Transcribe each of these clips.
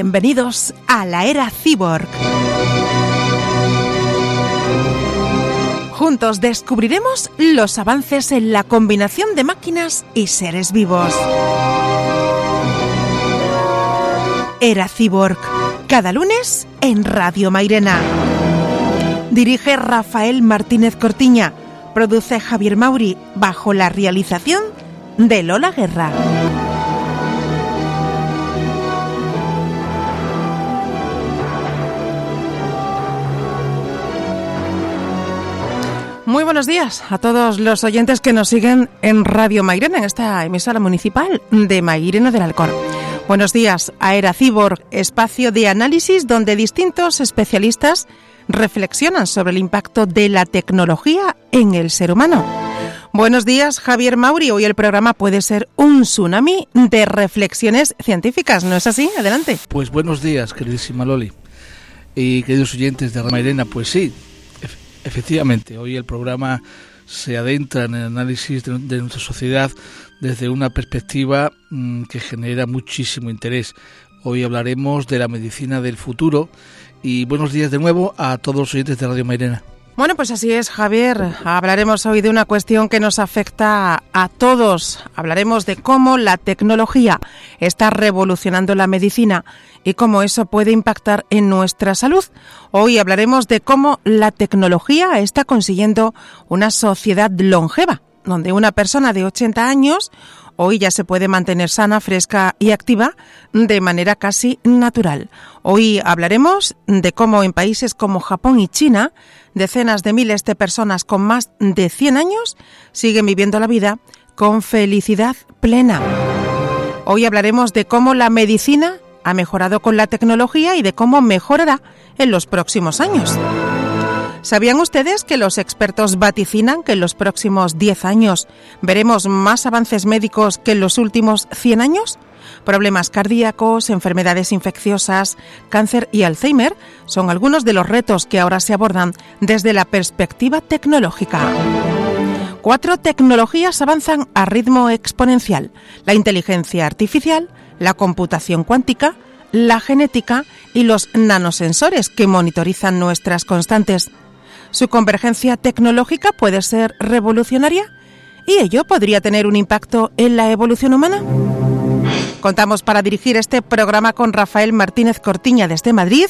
Bienvenidos a la era cyborg. Juntos descubriremos los avances en la combinación de máquinas y seres vivos. Era Cyborg, cada lunes en Radio Mairena. Dirige Rafael Martínez Cortiña, produce Javier Mauri bajo la realización de Lola Guerra. Muy buenos días a todos los oyentes que nos siguen en Radio Mairena, en esta emisora municipal de Mairena del Alcor. Buenos días a Era Cibor, espacio de análisis donde distintos especialistas reflexionan sobre el impacto de la tecnología en el ser humano. Buenos días, Javier Mauri. Hoy el programa puede ser un tsunami de reflexiones científicas, ¿no es así? Adelante. Pues buenos días, queridísima Loli. Y queridos oyentes de Mairena, pues sí, Efectivamente, hoy el programa se adentra en el análisis de, nuestra sociedad desde una perspectiva mm, que genera muchísimo interés. Hoy hablaremos de la medicina del futuro y buenos días de nuevo a todos los oyentes de Radio Mairena. Bueno, pues así es, Javier. Hablaremos hoy de una cuestión que nos afecta a todos. Hablaremos de cómo la tecnología está revolucionando la medicina y cómo eso puede impactar en nuestra salud. Hoy hablaremos de cómo la tecnología está consiguiendo una sociedad longeva, donde una persona de 80 años hoy ya se puede mantener sana, fresca y activa de manera casi natural. Hoy hablaremos de cómo en países como Japón y China, decenas de miles de personas con más de 100 años siguen viviendo la vida con felicidad plena. Hoy hablaremos de cómo la medicina ha mejorado con la tecnología y de cómo mejorará en los próximos años. ¿Sabían ustedes que los expertos vaticinan que en los próximos 10 años veremos más avances médicos que en los últimos 100 años? Problemas cardíacos, enfermedades infecciosas, cáncer y Alzheimer son algunos de los retos que ahora se abordan desde la perspectiva tecnológica. Cuatro tecnologías avanzan a ritmo exponencial. La inteligencia artificial, la computación cuántica, la genética y los nanosensores que monitorizan nuestras constantes. Su convergencia tecnológica puede ser revolucionaria y ello podría tener un impacto en la evolución humana. Contamos para dirigir este programa con Rafael Martínez Cortiña desde Madrid,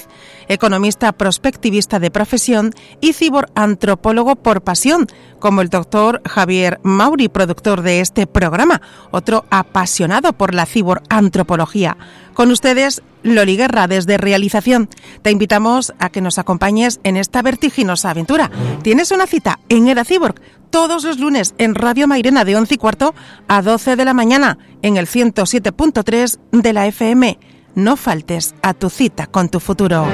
economista prospectivista de profesión y ciborantropólogo por pasión, como el doctor Javier Mauri, productor de este programa, otro apasionado por la ciborantropología. Con ustedes, Loli Guerra, desde Realización. Te invitamos a que nos acompañes en esta vertiginosa aventura. Tienes una cita en Era Cyborg todos los lunes en Radio Mairena de 11 y cuarto a 12 de la mañana en el 107.3 de la FM. No faltes a tu cita con tu futuro.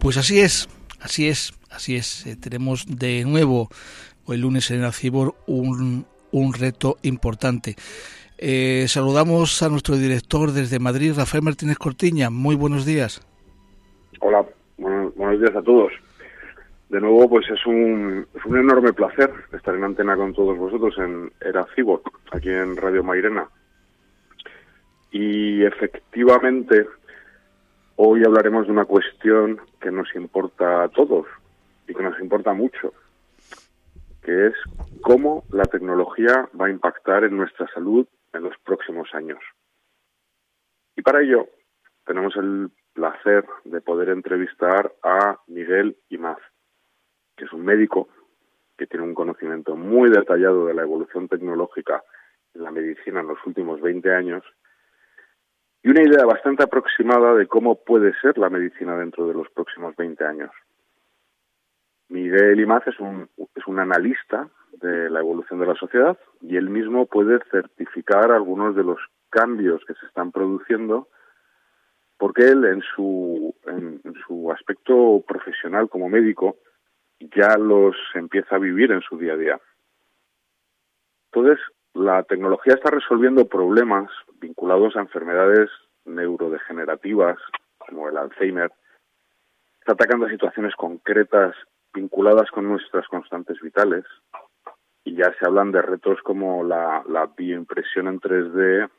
Pues así es, así es, así es. Eh, tenemos de nuevo el lunes en el Cibor un, un reto importante. Eh, saludamos a nuestro director desde Madrid, Rafael Martínez Cortiña. Muy buenos días. Hola, buenos días a todos. De nuevo, pues es un, es un enorme placer estar en antena con todos vosotros en Era Cibor, aquí en Radio Mairena. Y efectivamente, hoy hablaremos de una cuestión que nos importa a todos y que nos importa mucho, que es cómo la tecnología va a impactar en nuestra salud en los próximos años. Y para ello tenemos el placer de poder entrevistar a Miguel Imaz, que es un médico que tiene un conocimiento muy detallado de la evolución tecnológica en la medicina en los últimos 20 años y una idea bastante aproximada de cómo puede ser la medicina dentro de los próximos 20 años. Miguel Imaz es un, es un analista de la evolución de la sociedad y él mismo puede certificar algunos de los cambios que se están produciendo porque él en su, en, su aspecto profesional como médico ya los empieza a vivir en su día a día. Entonces, la tecnología está resolviendo problemas vinculados a enfermedades neurodegenerativas como el Alzheimer, está atacando situaciones concretas vinculadas con nuestras constantes vitales, y ya se hablan de retos como la, bioimpresión en 3D,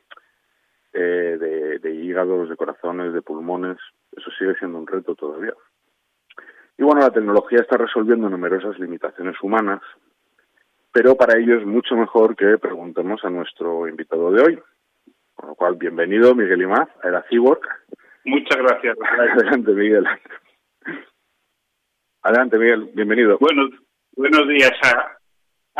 eh, hígados, de corazones, de pulmones. Eso sigue siendo un reto todavía. Y bueno, la tecnología está resolviendo numerosas limitaciones humanas, pero para ello es mucho mejor que preguntemos a nuestro invitado de hoy. Con lo cual, bienvenido Miguel Imaz a Era Cyborg. Muchas gracias. Adelante, Miguel. Adelante, Miguel, bienvenido. Buenos, buenos días a,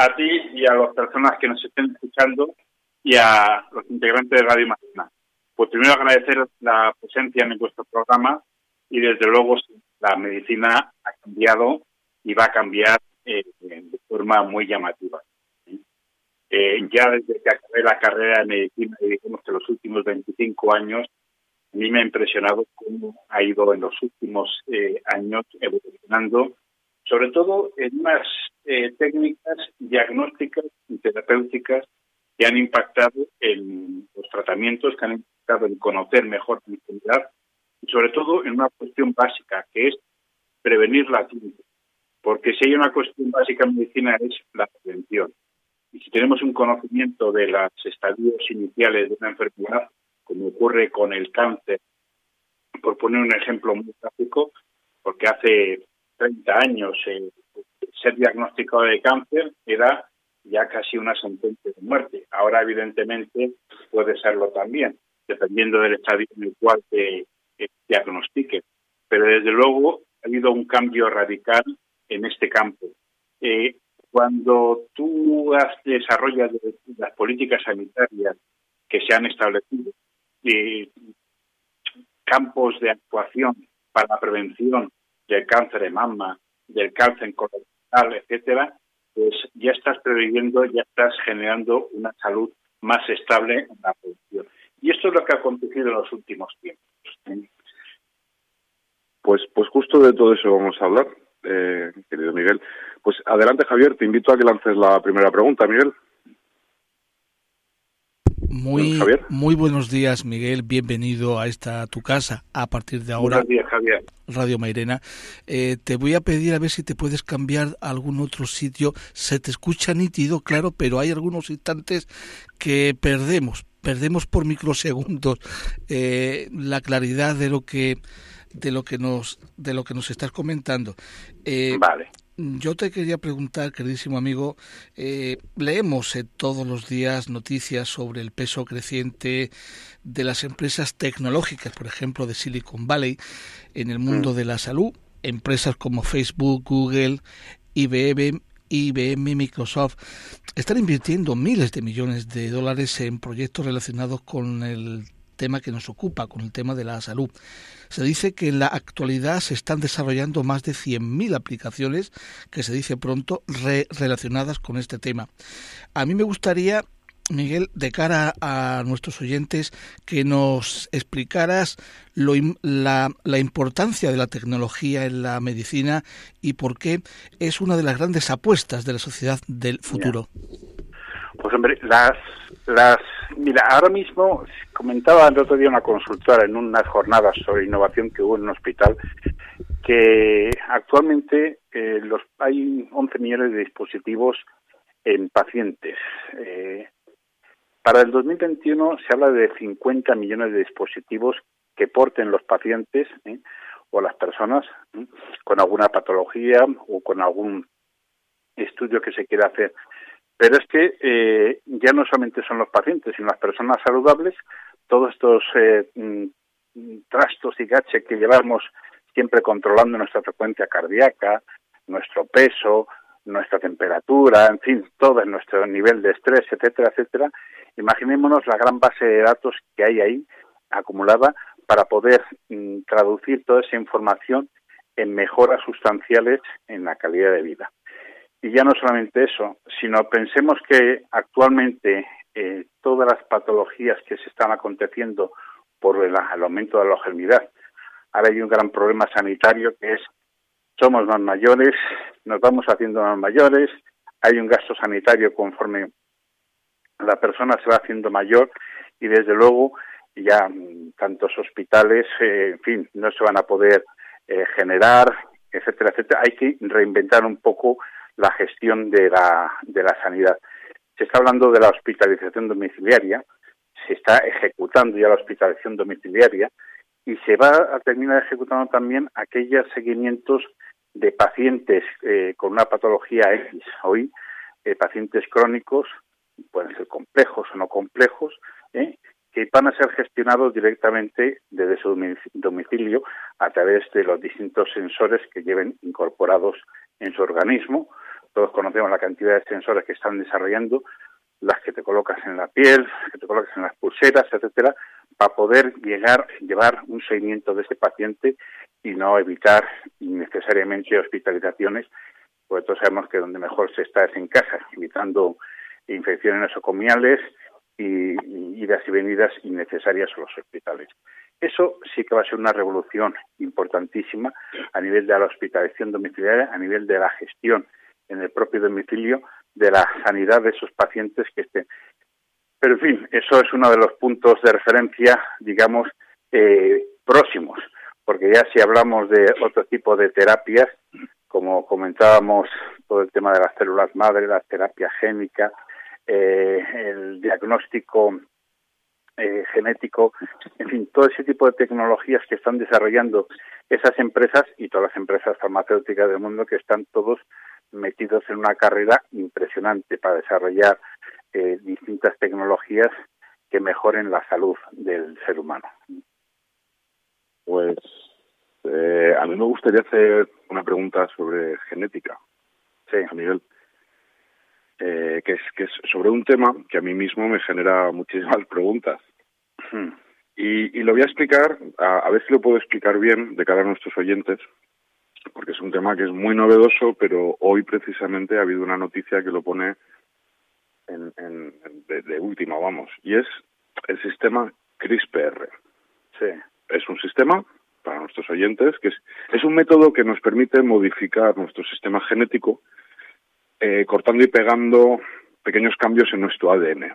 a ti y a las personas que nos estén escuchando y a los integrantes de Radio Mañana. Pues primero agradecer la presencia en vuestro programa y desde luego la medicina ha cambiado y va a cambiar eh, de forma muy llamativa. Eh, ya desde que acabé la carrera de medicina, digamos que los últimos 25 años, a mí me ha impresionado cómo ha ido en los últimos eh, años evolucionando, sobre todo en unas eh, técnicas diagnósticas y terapéuticas que han impactado en los tratamientos, que han impactado en conocer mejor la enfermedad y sobre todo en una cuestión básica, que es prevenir la clínica. Porque si hay una cuestión básica en medicina es la prevención. Y si tenemos un conocimiento de los estadios iniciales de una enfermedad, como ocurre con el cáncer. Por poner un ejemplo muy gráfico, porque hace 30 años eh, ser diagnosticado de cáncer era ya casi una sentencia de muerte. Ahora, evidentemente, puede serlo también, dependiendo del estadio en el cual te, diagnostique. Pero, desde luego, ha habido un cambio radical en este campo. Eh, cuando tú desarrollas las políticas sanitarias que se han establecido de campos de actuación para la prevención del cáncer de mama, del cáncer colorectal, etcétera, pues ya estás previendo, ya estás generando una salud más estable en la prevención. Y esto es lo que ha acontecido en los últimos tiempos. Pues, pues justo de todo eso vamos a hablar, eh, querido Miguel. Pues adelante, Javier, te invito a que lances la primera pregunta, Miguel. Muy, muy buenos días, Miguel. Bienvenido a esta tu casa. A partir de ahora, buenos días, Javier. Radio Mairena. Eh, te voy a pedir a ver si te puedes cambiar a algún otro sitio. Se te escucha nítido, claro, pero hay algunos instantes que perdemos, perdemos por microsegundos eh, la claridad de lo que de lo que nos de lo que nos estás comentando. Eh, vale. Yo te quería preguntar, queridísimo amigo, eh, leemos todos los días noticias sobre el peso creciente de las empresas tecnológicas, por ejemplo, de Silicon Valley, en el mundo mm. de la salud. Empresas como Facebook, Google, IBM, IBM, Microsoft, están invirtiendo miles de millones de dólares en proyectos relacionados con el tema que nos ocupa, con el tema de la salud. Se dice que en la actualidad se están desarrollando más de 100.000 aplicaciones, que se dice pronto, relacionadas con este tema. A mí me gustaría Miguel, de cara a nuestros oyentes, que nos explicaras lo, la, la, importancia de la tecnología en la medicina y por qué es una de las grandes apuestas de la sociedad del futuro. Pues hombre, las, las, mira, ahora mismo comentaba el otro día una consultora en unas jornadas sobre innovación que hubo en un hospital que actualmente eh, los, hay 11 millones de dispositivos en pacientes. Eh, para el 2021 se habla de 50 millones de dispositivos que porten los pacientes ¿eh? o las personas con alguna patología o con algún estudio que se quiera hacer pero es que eh, ya no solamente son los pacientes, sino las personas saludables, todos estos eh, mm, trastos y gaches que llevamos siempre controlando nuestra frecuencia cardíaca, nuestro peso, nuestra temperatura, en fin, todo nuestro nivel de estrés, etcétera, etcétera. Imaginémonos la gran base de datos que hay ahí acumulada para poder mm, traducir toda esa información en mejoras sustanciales en la calidad de vida. Y ya no solamente eso, sino pensemos que actualmente eh, todas las patologías que se están aconteciendo por el, aumento de la longevidad, ahora hay un gran problema sanitario que es somos más mayores, nos vamos haciendo más mayores, hay un gasto sanitario conforme la persona se va haciendo mayor y desde luego ya mm, tantos hospitales, eh, en fin, no se van a poder eh, generar, etcétera, etcétera. Hay que reinventar un poco la gestión de la, de la sanidad. Se está hablando de la hospitalización domiciliaria, se está ejecutando ya la hospitalización domiciliaria y se va a terminar ejecutando también aquellos seguimientos de pacientes eh, con una patología X. Hoy, eh, pacientes crónicos, pueden ser complejos o no complejos, ¿eh? que van a ser gestionados directamente desde su domicilio a través de los distintos sensores que lleven incorporados en su organismo. Todos conocemos la cantidad de sensores que están desarrollando, las que te colocas en la piel, que te colocas en las pulseras, etcétera, para poder llegar, llevar un seguimiento de ese paciente y no evitar innecesariamente hospitalizaciones, porque todos sabemos que donde mejor se está es en casa, evitando infecciones nosocomiales y idas y venidas innecesarias a los hospitales. Eso sí que va a ser una revolución importantísima a nivel de la hospitalización domiciliaria, a nivel de la gestión en el propio domicilio de la sanidad de esos pacientes que estén. Pero, en fin, eso es uno de los puntos de referencia, digamos, eh, próximos, porque ya si hablamos de otro tipo de terapias, como comentábamos, todo el tema de las células madre, la terapia génica, eh, el diagnóstico eh, genético, en fin, todo ese tipo de tecnologías que están desarrollando esas empresas y todas las empresas farmacéuticas del mundo que están todos metidos en una carrera impresionante para desarrollar eh, distintas tecnologías que mejoren la salud del ser humano. Pues eh, a mí me gustaría hacer una pregunta sobre genética, sí. a Miguel eh, que, es, que es sobre un tema que a mí mismo me genera muchísimas preguntas. Hmm. Y, lo voy a explicar, a, ver si lo puedo explicar bien de cara a nuestros oyentes, porque es un tema que es muy novedoso, pero hoy precisamente ha habido una noticia que lo pone en, en, de, última, vamos, y es el sistema CRISPR. Sí. Es un sistema, para nuestros oyentes, que es, es un método que nos permite modificar nuestro sistema genético eh, cortando y pegando pequeños cambios en nuestro ADN,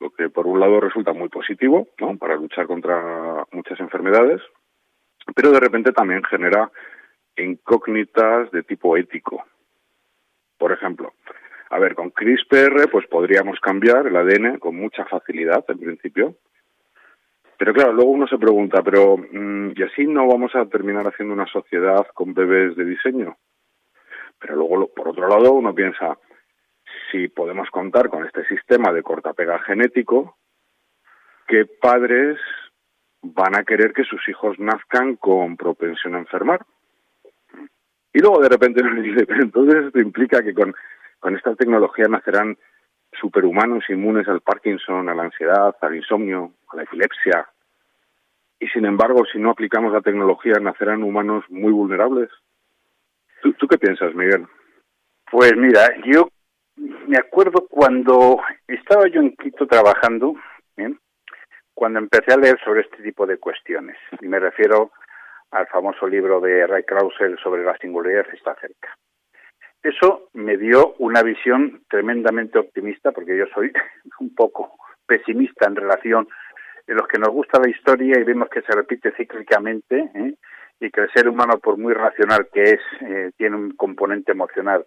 lo que por un lado resulta muy positivo ¿no? para luchar contra muchas enfermedades, pero de repente también genera incógnitas de tipo ético. Por ejemplo, a ver, con CRISPR pues podríamos cambiar el ADN con mucha facilidad en principio, pero claro, luego uno se pregunta, pero mm, ¿y así no vamos a terminar haciendo una sociedad con bebés de diseño? Pero luego, por otro lado, uno piensa, si podemos contar con este sistema de cortapega genético, ¿qué padres van a querer que sus hijos nazcan con propensión a enfermar? Y luego de repente nos dice, pero entonces esto implica que con, con esta tecnología nacerán superhumanos inmunes al Parkinson, a la ansiedad, al insomnio, a la epilepsia. Y sin embargo, si no aplicamos la tecnología, nacerán humanos muy vulnerables. ¿Tú, qué piensas, Miguel? Pues mira, yo me acuerdo cuando estaba yo en Quito trabajando, cuando empecé a leer sobre este tipo de cuestiones, y me refiero al famoso libro de Ray Krauser sobre la singularidad está cerca. Eso me dio una visión tremendamente optimista, porque yo soy un poco pesimista en relación a los que nos gusta la historia y vemos que se repite cíclicamente, ¿eh? y que el ser humano, por muy racional que es, eh, tiene un componente emocional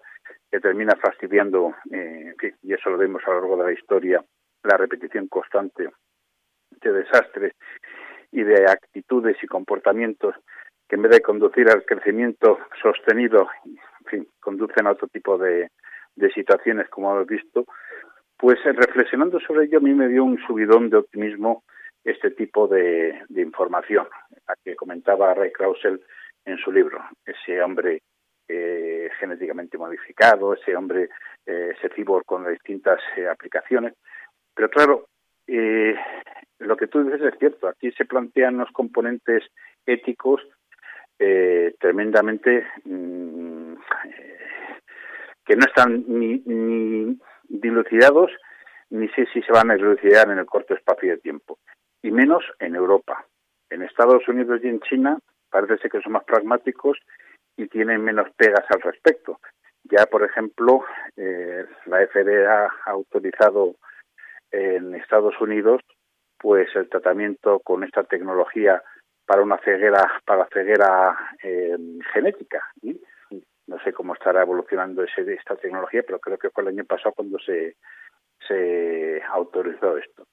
que termina fastidiando, eh, y eso lo vemos a lo largo de la historia, la repetición constante de desastres y de actitudes y comportamientos que en vez de conducir al crecimiento sostenido, en fin, conducen a otro tipo de, de situaciones como hemos visto, pues eh, reflexionando sobre ello a mí me dio un subidón de optimismo este tipo de, información, a que comentaba Ray Krausel en su libro, ese hombre eh, genéticamente modificado, ese hombre, eh, ese con distintas eh, aplicaciones. Pero claro, eh, lo que tú dices es cierto, aquí se plantean los componentes éticos tremendamente mm, que no están ni, ni dilucidados ni sé si se van a dilucidar en el corto espacio de tiempo y menos en Europa. En Estados Unidos y en China parece ser que son más pragmáticos y tienen menos pegas al respecto. Ya, por ejemplo, eh, la FDA ha autorizado en Estados Unidos pues el tratamiento con esta tecnología para una ceguera para ceguera eh, genética no sé cómo estará evolucionando ese, esta tecnología pero creo que fue el año pasado cuando se se autorizó esto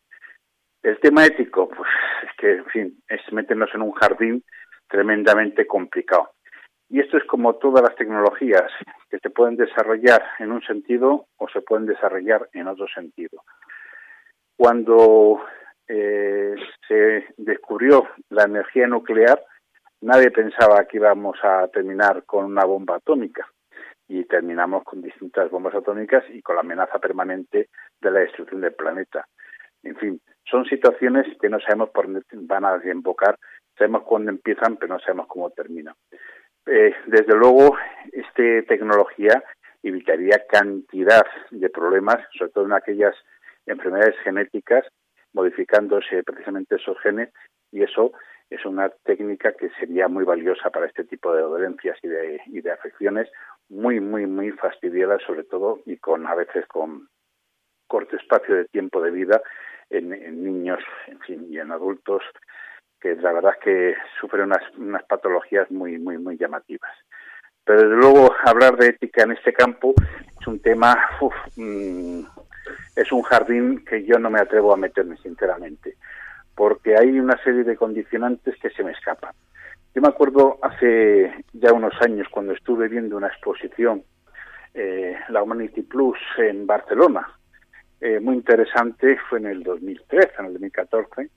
El tema ético, pues es que, en fin, es meternos en un jardín tremendamente complicado. Y esto es como todas las tecnologías, que se pueden desarrollar en un sentido o se pueden desarrollar en otro sentido. Cuando eh, se descubrió la energía nuclear, nadie pensaba que íbamos a terminar con una bomba atómica y terminamos con distintas bombas atómicas y con la amenaza permanente de la destrucción del planeta. En fin, son situaciones que no sabemos por dónde van a desembocar, sabemos cuándo empiezan, pero no sabemos cómo terminan. Eh, desde luego, esta tecnología evitaría cantidad de problemas, sobre todo en aquellas enfermedades genéticas, modificándose precisamente esos genes, y eso es una técnica que sería muy valiosa para este tipo de dolencias y de, y de afecciones, muy, muy, muy fastidiadas, sobre todo, y con a veces con corto espacio de tiempo de vida en, niños, en fin, y en adultos, que la verdad es que sufren unas, unas patologías muy, muy, muy llamativas. Pero desde luego hablar de ética en este campo es un tema, mm, es un jardín que yo no me atrevo a meterme sinceramente, porque hay una serie de condicionantes que se me escapan. Yo me acuerdo hace ya unos años cuando estuve viendo una exposición, eh, la Humanity Plus en Barcelona, eh, muy interesante, fue en el 2013, en el 2014,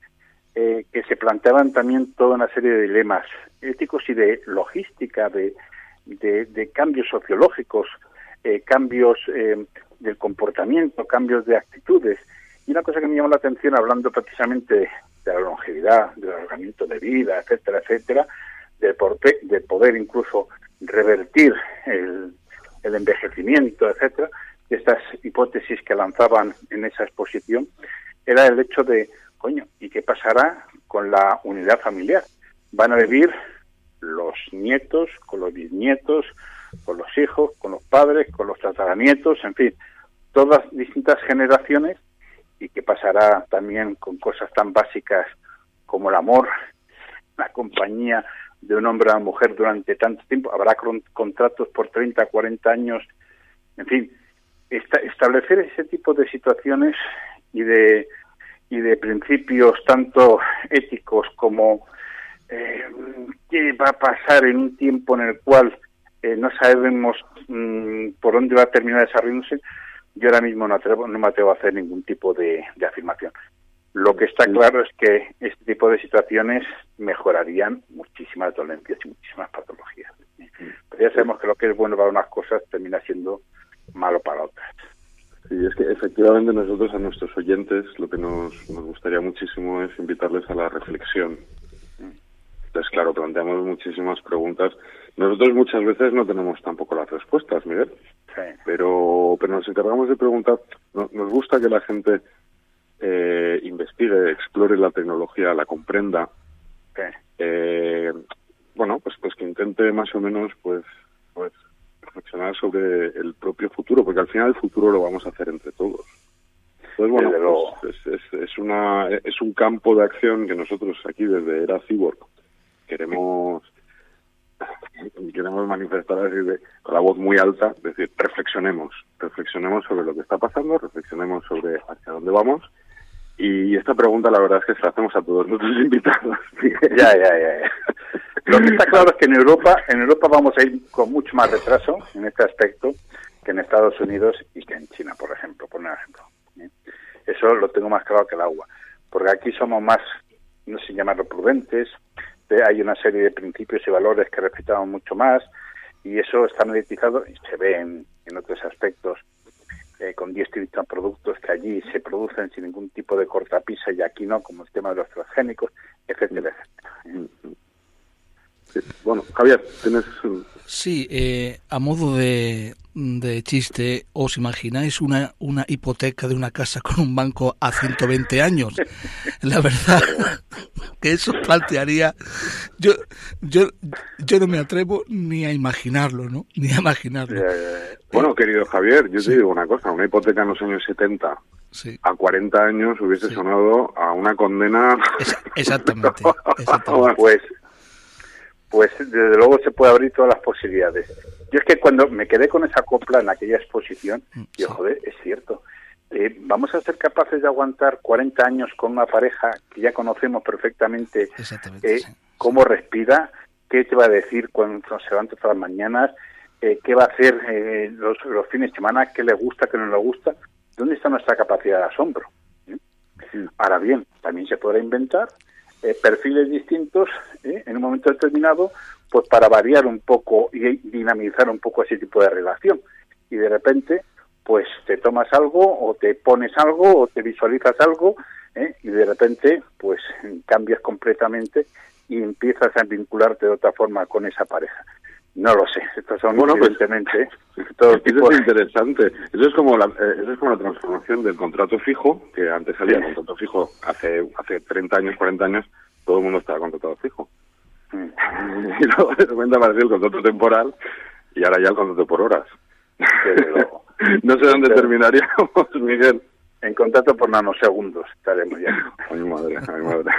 eh, que se planteaban también toda una serie de dilemas éticos y de logística, de, de, cambios sociológicos, eh, cambios del comportamiento, cambios de actitudes. Y una cosa que me llamó la atención, hablando precisamente de, la longevidad, del alargamiento de vida, etcétera, etcétera, de, de poder incluso revertir el, el envejecimiento, etcétera, estas hipótesis que lanzaban en esa exposición era el hecho de, coño, ¿y qué pasará con la unidad familiar? Van a vivir los nietos con los bisnietos, con los hijos, con los padres, con los tataranietos, en fin, todas distintas generaciones y qué pasará también con cosas tan básicas como el amor, la compañía de un hombre a una mujer durante tanto tiempo, habrá contratos por 30, 40 años, en fin, establecer ese tipo de situaciones y de y de principios tanto éticos como eh, qué va a pasar en un tiempo en el cual eh, no sabemos mm, por dónde va a terminar desarrollándose, yo ahora mismo no, atrevo, no me atrevo a hacer ningún tipo de, afirmación. Lo que está claro es que este tipo de situaciones mejorarían muchísimas dolencias y muchísimas patologías. Pero ya sabemos que lo que es bueno para unas cosas termina siendo malo para otras. Sí, es que efectivamente nosotros a nuestros oyentes lo que nos, nos gustaría muchísimo es invitarles a la reflexión. Entonces, claro, planteamos muchísimas preguntas. Nosotros muchas veces no tenemos tampoco las respuestas, Miguel. Pero, pero nos encargamos de preguntar. nos gusta que la gente eh, investigue, explore la tecnología, la comprenda. Eh, bueno, pues, pues que intente más o menos, pues, pues reflexionar sobre el propio futuro, porque al final el futuro lo vamos a hacer entre todos. Entonces, bueno, pues, es, es, una, es un campo de acción que nosotros aquí desde Era Cyborg queremos queremos manifestar así con la voz muy alta, decir, reflexionemos, reflexionemos sobre lo que está pasando, reflexionemos sobre hacia dónde vamos. Y esta pregunta la verdad es que se la hacemos a todos nuestros invitados. ya, ya, ya. Lo que está claro es que en Europa, en Europa vamos a ir con mucho más retraso en este aspecto que en Estados Unidos y que en China, por ejemplo, por un ejemplo. Eso lo tengo más claro que el agua, porque aquí somos más, no sé llamarlo prudentes, hay una serie de principios y valores que respetamos mucho más y eso está mediatizado y se ve en, otros aspectos eh, con 10 distintos productos que allí se producen sin ningún tipo de cortapisa y aquí no, como el tema de los transgénicos, etcétera, etcétera. Bueno, Javier, tienes... Sí, eh, a modo de, de chiste, ¿os imagináis una, una hipoteca de una casa con un banco a 120 años? La verdad que eso plantearía... Yo, yo, yo no me atrevo ni a imaginarlo, ¿no? Ni a imaginarlo. Bueno, querido Javier, yo te digo una cosa, una hipoteca en los años 70 a 40 años hubiese sonado a una condena... exactamente, exactamente. Pues pues desde luego se puede abrir todas las posibilidades. Yo es que cuando me quedé con esa copla en aquella exposición, yo, joder, es cierto. eh, ¿vamos a ser capaces de aguantar 40 años con una pareja que ya conocemos perfectamente eh, cómo respira, qué te va a decir cuando se levanta todas las mañanas, eh, qué va a hacer los, fines de semana, qué le gusta, qué no le gusta? ¿Dónde está nuestra capacidad de asombro? Ahora bien, también se podrá inventar perfiles distintos en un momento determinado, pues para variar un poco y dinamizar un poco ese tipo de relación. Y de repente pues te tomas algo o te pones algo o te visualizas algo ¿eh? y de repente pues cambias completamente y empiezas a vincularte de otra forma con esa pareja. No lo sé, estos son bueno, pues, evidentemente todo Eso es interesante. Eso es como la, eh, eso es como la transformación del contrato fijo, que antes salía el contrato fijo hace hace 30 años, 40 años, todo el mundo estaba contratado fijo. Mm. Y luego de repente apareció el contrato temporal y ahora ya el contrato por horas. no sé dónde terminaríamos, Miguel. En contacto por nanosegundos estaremos ya. A mi madre, a mi madre.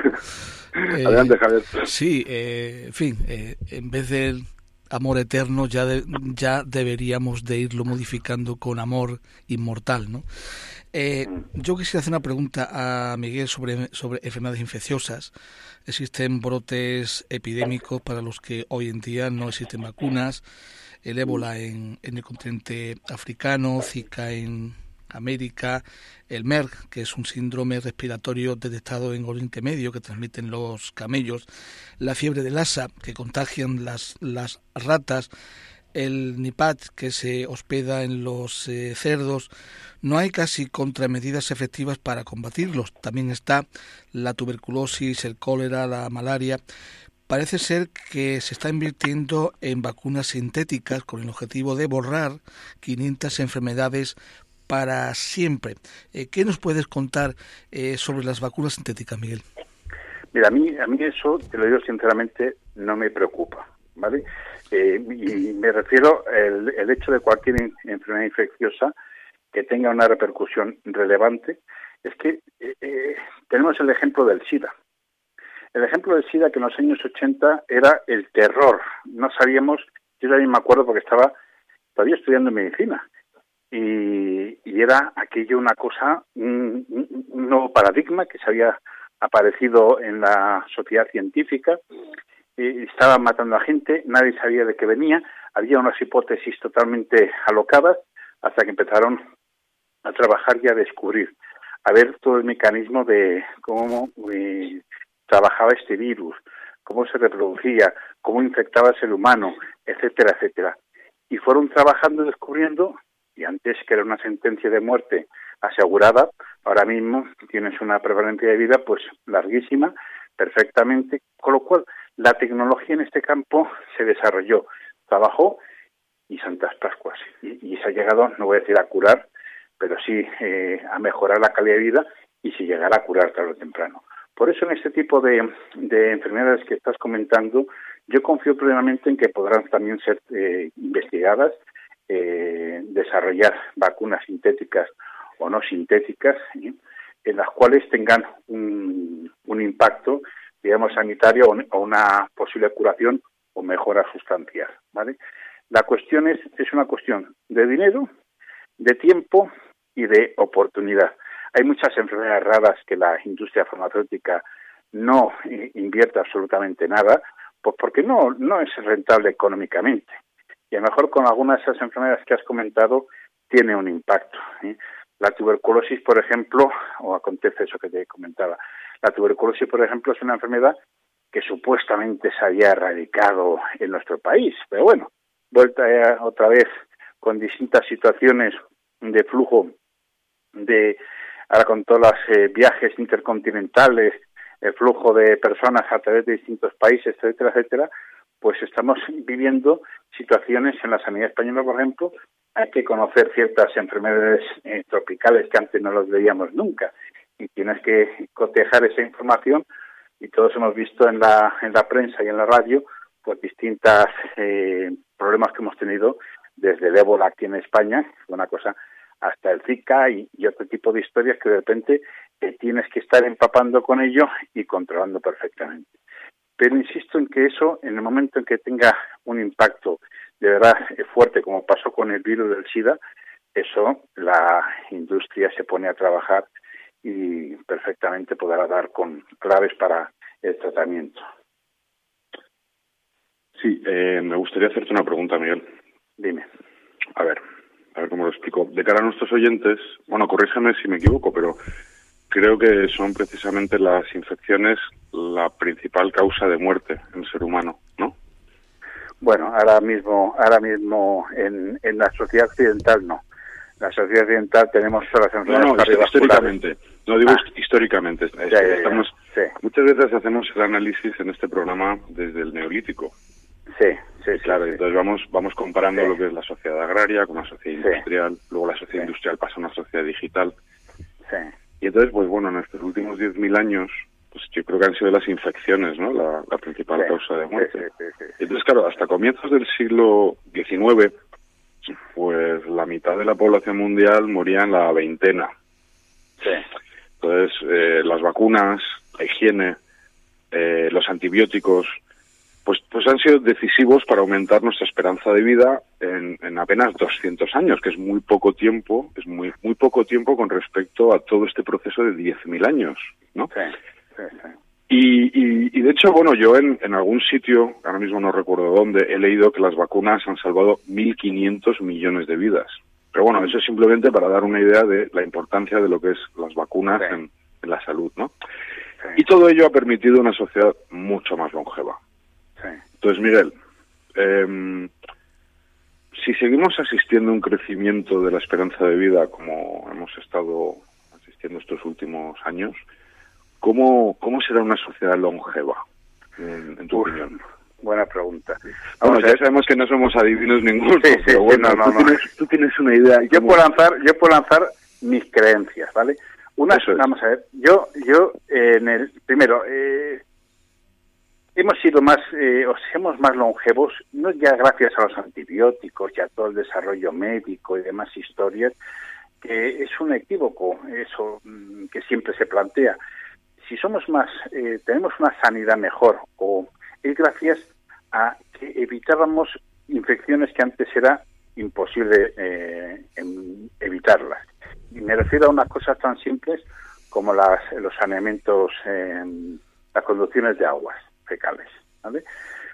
Eh, Adelante, Javier. Sí, eh, en fin, eh, en vez del amor eterno ya, ya deberíamos de irlo modificando con amor inmortal, ¿no? yo quisiera hacer una pregunta a Miguel sobre, sobre enfermedades infecciosas. Existen brotes epidémicos para los que hoy en día no existen vacunas el ébola en, el continente africano, Zika en América, el MERC, que es un síndrome respiratorio detectado en Oriente Medio que transmiten los camellos, la fiebre del asa, que contagian las, las ratas, el NIPAT, que se hospeda en los eh, cerdos, no hay casi contramedidas efectivas para combatirlos. También está la tuberculosis, el cólera, la malaria parece ser que se está invirtiendo en vacunas sintéticas con el objetivo de borrar 500 enfermedades para siempre. Eh, ¿Qué nos puedes contar eh, sobre las vacunas sintéticas, Miguel? Mira, a mí, a eso, te lo digo sinceramente, no me preocupa, ¿vale? Eh, y me refiero al el hecho de cualquier enfermedad infecciosa que tenga una repercusión relevante, es que tenemos el ejemplo del SIDA. El ejemplo de SIDA que en los años 80 era el terror. No sabíamos, yo también me acuerdo porque estaba todavía estudiando medicina y, era aquello una cosa, un, nuevo paradigma que se había aparecido en la sociedad científica. Y estaba matando a gente, nadie sabía de qué venía, había unas hipótesis totalmente alocadas hasta que empezaron a trabajar y a descubrir, a ver todo el mecanismo de cómo eh, trabajaba este virus, cómo se reproducía, cómo infectaba al ser humano, etcétera, etcétera. Y fueron trabajando, descubriendo, y antes que era una sentencia de muerte asegurada, ahora mismo tienes una prevalencia de vida pues larguísima, perfectamente, con lo cual la tecnología en este campo se desarrolló, trabajó y Santas Pascuas. Y, se ha llegado, no voy a decir a curar, pero sí eh, a mejorar la calidad de vida y si llegará a curar tarde o temprano. Por eso en este tipo de, enfermedades que estás comentando, yo confío plenamente en que podrán también ser eh, investigadas, eh, desarrollar vacunas sintéticas o no sintéticas, en las cuales tengan un, impacto, digamos, sanitario o una posible curación o mejora sustancial. ¿vale? La cuestión es, es una cuestión de dinero, de tiempo y de oportunidad. Hay muchas enfermedades raras que la industria farmacéutica no invierte absolutamente nada, pues porque no, no es rentable económicamente. Y a lo mejor con algunas de esas enfermedades que has comentado tiene un impacto. La tuberculosis, por ejemplo, o acontece eso que te comentaba, la tuberculosis, por ejemplo, es una enfermedad que supuestamente se había erradicado en nuestro país, pero bueno, vuelta otra vez con distintas situaciones de flujo de ahora con todos los eh, viajes intercontinentales, el flujo de personas a través de distintos países, etcétera, etcétera, pues estamos viviendo situaciones en la sanidad española, por ejemplo, hay que conocer ciertas enfermedades eh, tropicales que antes no los veíamos nunca y tienes que cotejar esa información y todos hemos visto en la en la prensa y en la radio pues distintas eh, problemas que hemos tenido desde el aquí en España, una cosa hasta el Zika y, otro tipo de historias que de repente eh, tienes que estar empapando con ello y controlando perfectamente. Pero insisto en que eso, en el momento en que tenga un impacto de verdad eh, fuerte, como pasó con el virus del SIDA, eso la industria se pone a trabajar y perfectamente podrá dar con claves para el tratamiento. Sí, eh, me gustaría hacerte una pregunta, Miguel. Dime. A ver, a ver cómo lo explico. De cara a nuestros oyentes, bueno, corrígeme si me equivoco, pero creo que son precisamente las infecciones la principal causa de muerte en el ser humano, ¿no? Bueno, ahora mismo, ahora mismo en, en la sociedad occidental no. La sociedad occidental tenemos las enfermedades no, no, históricamente. No digo ah. históricamente. estamos, Muchas veces hacemos el análisis en este programa desde el neolítico. Sí, sí, claro. Entonces vamos vamos comparando lo que es la sociedad agraria con la sociedad industrial. Luego la sociedad industrial pasa a una sociedad digital. Sí. Y entonces, pues bueno, en estos últimos 10.000 años, pues yo creo que han sido las infecciones, ¿no? La, principal causa de muerte. Entonces, claro, hasta comienzos del siglo XIX, pues la mitad de la población mundial moría en la veintena. Entonces, eh, las vacunas, la higiene, eh, los antibióticos, pues, pues han sido decisivos para aumentar nuestra esperanza de vida en, en, apenas 200 años, que es muy poco tiempo, es muy muy poco tiempo con respecto a todo este proceso de 10.000 años, ¿no? Y, y, y, de hecho, bueno, yo en, en algún sitio, ahora mismo no recuerdo dónde, he leído que las vacunas han salvado 1.500 millones de vidas. Pero bueno, eso es simplemente para dar una idea de la importancia de lo que es las vacunas en, en, la salud, ¿no? Y todo ello ha permitido una sociedad mucho más longeva. Entonces, Miguel, eh, si seguimos asistiendo a un crecimiento de la esperanza de vida como hemos estado asistiendo estos últimos años, ¿cómo, cómo será una sociedad longeva, en, tu opinión? Buena pregunta. Vamos ya sabemos que no somos adivinos ninguno, pero bueno, tú, Tienes, una idea. Yo puedo lanzar, yo puedo lanzar mis creencias, ¿vale? Una, vamos a ver, yo, yo en el primero, eh, hemos sido más, eh, o seamos más longevos, no ya gracias a los antibióticos y a todo el desarrollo médico y demás historias, que es un equívoco eso mm, que siempre se plantea. Si somos más, eh, tenemos una sanidad mejor, o es gracias a que evitábamos infecciones que antes era imposible eh, evitarlas. Y me refiero a unas cosas tan simples como las, los saneamientos, en las conducciones de aguas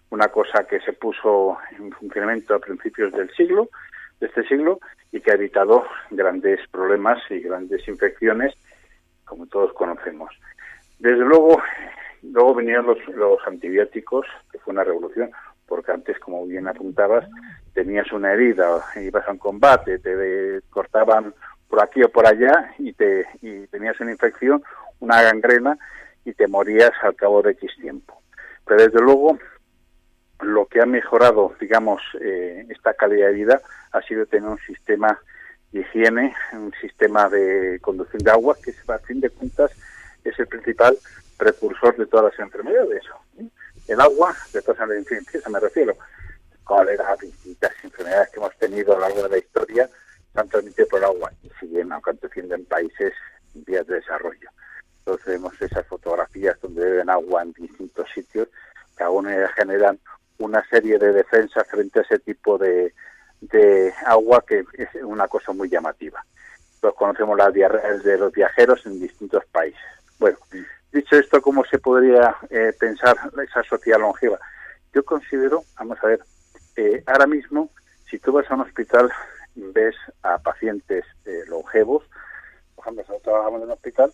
Una cosa que se puso en funcionamiento a principios del siglo, de este siglo, y que ha evitado grandes problemas y grandes infecciones, como todos conocemos. Desde luego, luego los, los antibióticos, que fue una revolución, porque antes, como bien apuntabas, tenías una herida, ibas a un combate, te cortaban por aquí o por allá y, te, y tenías una infección, una gangrena, y te morías al cabo de X tiempo. Pero desde luego lo que ha mejorado, digamos, eh, esta calidad de vida ha sido tener un sistema de higiene, un sistema de conducción de agua, que a fin de cuentas es el principal precursor de todas las enfermedades. El agua, de todas las enfermedades, me refiero, cólera, distintas enfermedades que hemos tenido a lo largo de la historia, se han transmitido por el agua y siguen aconteciendo en países en vías de desarrollo. Entonces vemos esas fotografías donde beben agua en distintos sitios que aún generan una serie de defensas frente a ese tipo de, de agua que es una cosa muy llamativa. Todos conocemos las diarreas de los viajeros en distintos países. Bueno, dicho esto, ¿cómo se podría eh, pensar esa sociedad longeva? Yo considero, vamos a ver, eh, ahora mismo, si tú vas a un hospital y ves a pacientes eh, longevos, por ejemplo, nosotros trabajamos en un hospital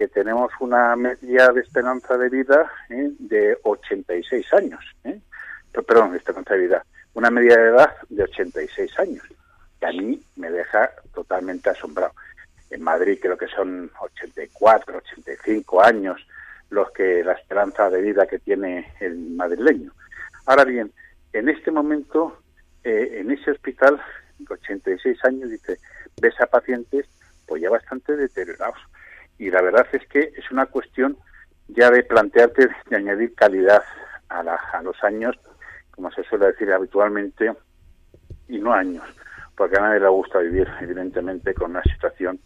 que tenemos una media de esperanza de vida ¿eh? de 86 años. ¿eh? Perdón, esperanza de. Una media de edad de 86 años, que a mí me deja totalmente asombrado. En Madrid creo que son 84, 85 años los que la esperanza de vida que tiene el madrileño. Ahora bien, en este momento, eh, en ese hospital, 86 años, dice, ves a pacientes pues ya bastante deteriorados y la verdad es que es una cuestión ya de plantearte de añadir calidad a, los años, como se suele decir habitualmente, y no años, porque a nadie le gusta vivir, evidentemente, con una situación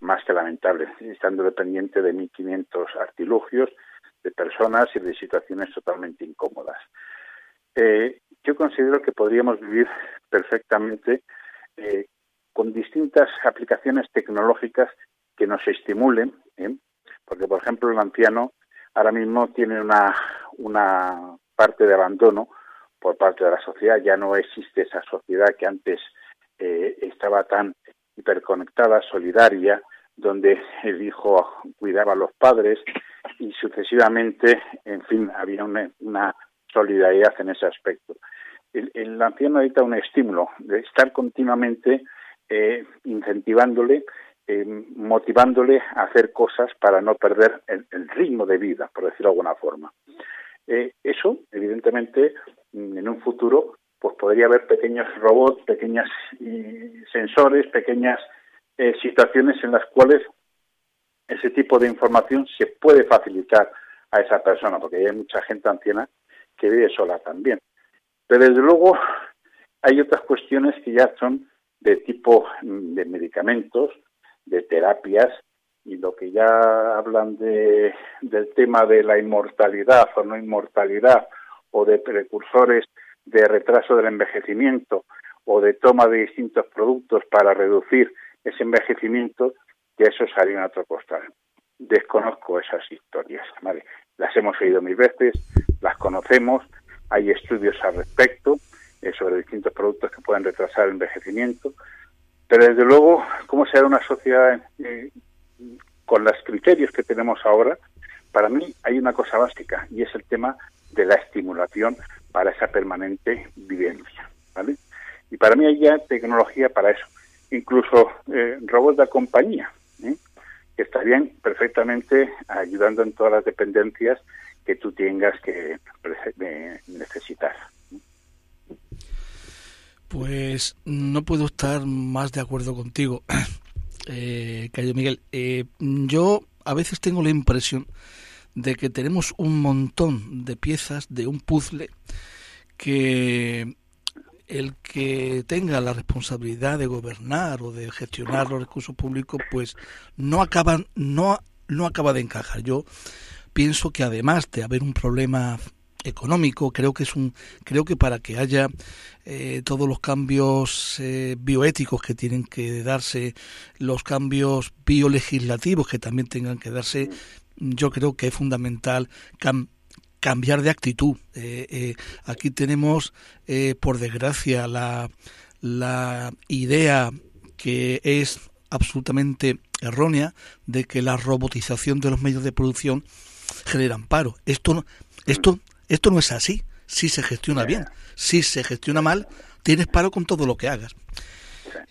más que lamentable, estando dependiente de 1.500 artilugios, de personas y de situaciones totalmente incómodas. Eh, yo considero que podríamos vivir perfectamente eh, con distintas aplicaciones tecnológicas que nos estimulen, ¿eh? porque por ejemplo el anciano ahora mismo tiene una, una parte de abandono por parte de la sociedad, ya no existe esa sociedad que antes eh, estaba tan hiperconectada, solidaria, donde el hijo cuidaba a los padres y sucesivamente, en fin, había una, solidaridad en ese aspecto. El, el, anciano necesita un estímulo de estar continuamente eh, incentivándole, eh, motivándole a hacer cosas para no perder el, ritmo de vida, por decirlo de alguna forma. Eh, eso, evidentemente, en un futuro, pues podría haber pequeños robots, pequeños sensores, pequeñas situaciones en las cuales ese tipo de información se puede facilitar a esa persona, porque hay mucha gente anciana que vive sola también. Pero desde luego hay otras cuestiones que ya son de tipo mm, de medicamentos, de terapias, y lo que ya hablan de, del tema de la inmortalidad o no inmortalidad, o de precursores de retraso del envejecimiento, o de toma de distintos productos para reducir ese envejecimiento, que eso en otro costal. Desconozco esas historias, ¿vale? Las hemos oído mil veces, las conocemos, hay estudios al respecto, eh, sobre distintos productos que pueden retrasar el envejecimiento. Pero desde luego, ¿cómo será una sociedad eh, con los criterios que tenemos ahora? Para mí hay una cosa básica y es el tema de la estimulación para esa permanente vivencia. ¿vale? Y para mí hay ya tecnología para eso. Incluso eh, robots de compañía, que estarían perfectamente ayudando en todas las dependencias que tú tengas que necesitar. Pues no puedo estar más de acuerdo contigo, eh, Cayo Miguel. Eh, yo a veces tengo la impresión de que tenemos un montón de piezas de un puzzle que el que tenga la responsabilidad de gobernar o de gestionar los recursos públicos, pues no acaban, no, no acaba de encajar. Yo pienso que además de haber un problema económico creo que es un creo que para que haya eh, todos los cambios eh, bioéticos que tienen que darse los cambios biolegislativos que también tengan que darse yo creo que es fundamental cambiar de actitud. Eh, aquí tenemos por desgracia la la idea que es absolutamente errónea de que la robotización de los medios de producción generan paro esto esto esto no es así. Si se gestiona bien, si se gestiona mal, tienes paro con todo lo que hagas.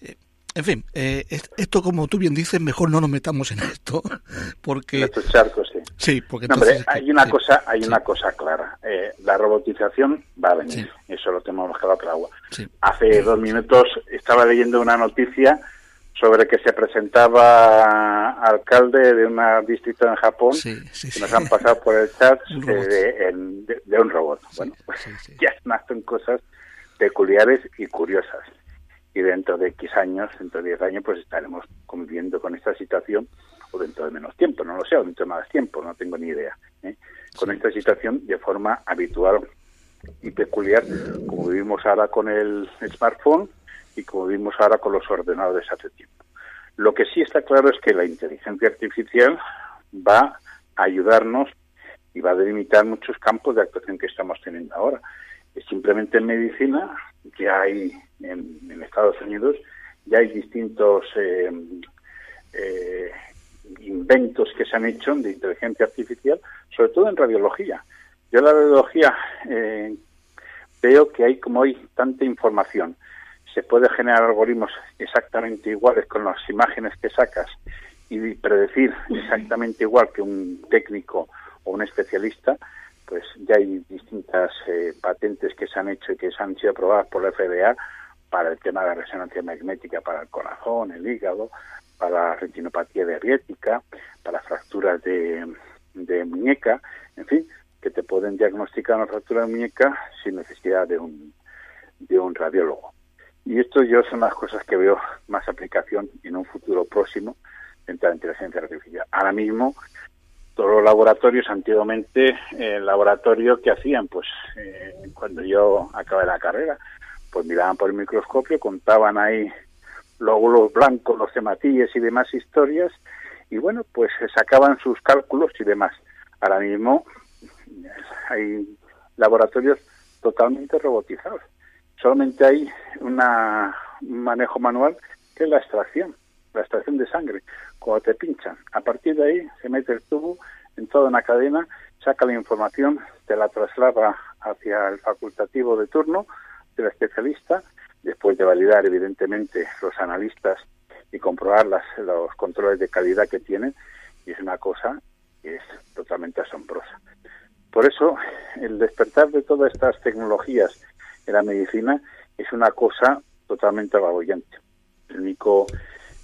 Eh, en fin, eh, esto como tú bien dices, mejor no nos metamos en esto, porque... En charcos, sí. Sí, porque hay una cosa, hay una cosa clara. Eh, la robotización va a venir. Eso lo tenemos claro agua. Hace dos minutos estaba leyendo una noticia sobre que se presentaba alcalde de un distrito en Japón que nos han pasado por el chat de, un robot. Bueno, pues ya nacen cosas peculiares y curiosas. Y dentro de X años, dentro de 10 años, pues estaremos conviviendo con esta situación, o dentro de menos tiempo, no lo sé, o dentro de más tiempo, no tengo ni idea. ¿eh? Con esta situación de forma habitual y peculiar, como vivimos ahora con el smartphone, y como vimos ahora con los ordenadores hace tiempo. Lo que sí está claro es que la inteligencia artificial va a ayudarnos y va a delimitar muchos campos de actuación que estamos teniendo ahora. Simplemente en medicina, ya hay en, Estados Unidos, ya hay distintos eh, eh, inventos que se han hecho de inteligencia artificial, sobre todo en radiología. Yo en la radiología eh, veo que hay como hay tanta información se puede generar algoritmos exactamente iguales con las imágenes que sacas y predecir exactamente igual que un técnico o un especialista, pues ya hay distintas eh, patentes que se han hecho y que se han sido aprobadas por la FDA para el tema de la resonancia magnética para el corazón, el hígado, para la retinopatía diabética, para fracturas de, de muñeca, en fin, que te pueden diagnosticar una fractura de muñeca sin necesidad de un, de un radiólogo. Y esto yo son las cosas que veo más aplicación en un futuro próximo dentro de la inteligencia artificial. Ahora mismo, todos los laboratorios, antiguamente, el laboratorio que hacían, pues eh, cuando yo acabé la carrera, pues miraban por el microscopio, contaban ahí glóbulos blancos, los hematíes y demás historias, y bueno, pues sacaban sus cálculos y demás. Ahora mismo hay laboratorios totalmente robotizados. Solamente hay un manejo manual que es la extracción, la extracción de sangre. Cuando te pinchan, a partir de ahí se mete el tubo en toda una cadena, saca la información, te la traslada hacia el facultativo de turno del especialista, después de validar evidentemente los analistas y comprobar las, los controles de calidad que tienen, y es una cosa que es totalmente asombrosa. Por eso, el despertar de todas estas tecnologías en la medicina es una cosa totalmente. El único,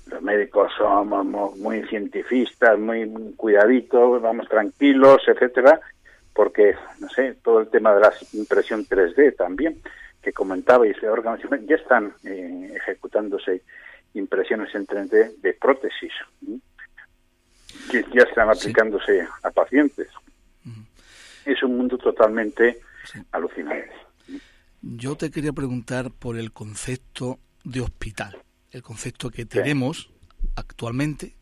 los médicos somos muy cientifistas, muy cuidaditos, vamos tranquilos, etcétera, porque, no sé, todo el tema de la impresión 3D también, que comentabais, ya están eh, ejecutándose impresiones en 3D de prótesis, que ya están aplicándose a pacientes. Es un mundo totalmente alucinante. Yo te quería preguntar por el concepto de hospital, el concepto que tenemos actualmente,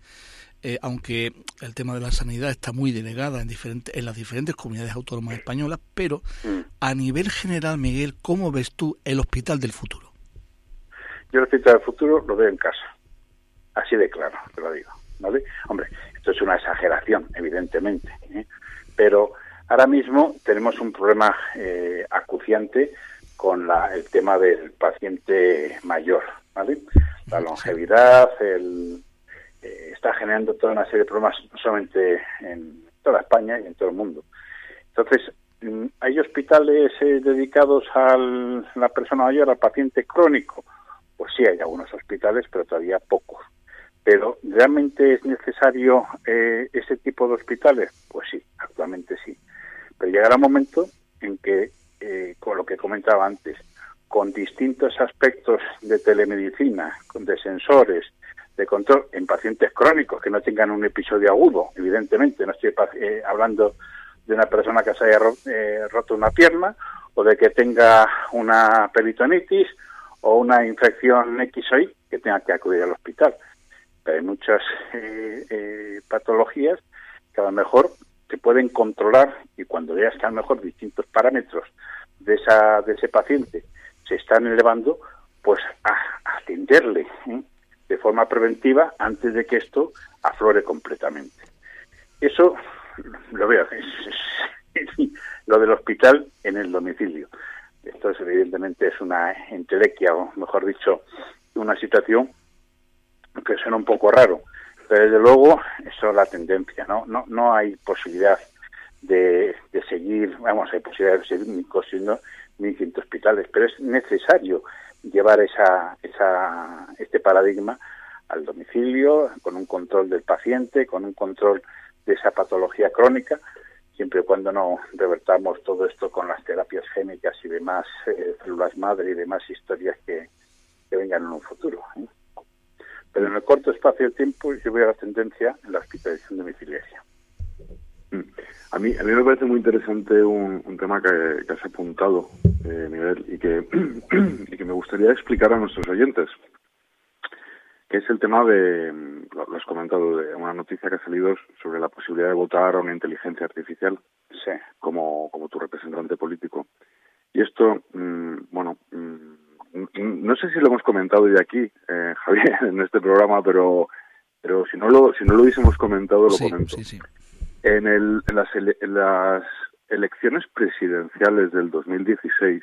eh, aunque el tema de la sanidad está muy delegada en, diferentes, en las diferentes comunidades autónomas españolas, pero mm. a nivel general, Miguel, ¿cómo ves tú el hospital del futuro? Yo el hospital del futuro lo veo en casa, así de claro, te lo digo. ¿vale? Hombre, esto es una exageración, evidentemente, ¿eh? pero ahora mismo tenemos un problema eh, acuciante con la, el tema del paciente mayor, ¿vale? La longevidad, el, eh, está generando toda una serie de problemas, no solamente en toda España y en todo el mundo. Entonces, mm, ¿hay hospitales eh, dedicados a la persona mayor, al paciente crónico? Pues sí, hay algunos hospitales, pero todavía pocos. Pero ¿realmente es necesario eh, ese tipo de hospitales? Pues sí, actualmente sí. Pero llegará un momento en que eh, con lo que comentaba antes, con distintos aspectos de telemedicina, de sensores, de control en pacientes crónicos que no tengan un episodio agudo, evidentemente, no estoy eh, hablando de una persona que se haya eh, roto una pierna o de que tenga una peritonitis o una infección X o Y que tenga que acudir al hospital. Pero hay muchas patologías que a lo mejor se pueden controlar y cuando veas que a lo mejor distintos parámetros de, esa, de ese paciente se están elevando, pues a, atenderle ¿eh? de forma preventiva antes de que esto aflore completamente. Eso lo veo, es, lo del hospital en el domicilio. Esto es, evidentemente es una entelequia, o mejor dicho, una situación que suena un poco raro, pero desde luego eso es la tendencia, ¿no? No, no hay posibilidad de, seguir, vamos, hay posibilidad de seguir construyendo 1.500 hospitales, pero es necesario llevar esa, esa, este paradigma al domicilio, con un control del paciente, con un control de esa patología crónica, siempre y cuando no revertamos todo esto con las terapias génicas y demás, eh, células madre y demás historias que, que vengan en un futuro. ¿eh? Pero en el corto espacio de tiempo yo veo la tendencia en la hospitalización domiciliaria. Mm. A mí, a mí me parece muy interesante un, tema que, has apuntado, eh, Miguel, y que, y que me gustaría explicar a nuestros oyentes, que es el tema de, lo, has comentado, de una noticia que ha salido sobre la posibilidad de votar a una inteligencia artificial como, como tu representante político. Y esto, mm, bueno, mm, no sé si lo hemos comentado ya aquí, eh, Javier, en este programa, pero pero si no lo si no lo hubiésemos comentado lo comento. Sí, sí. En, el, en, las, las elecciones presidenciales del 2016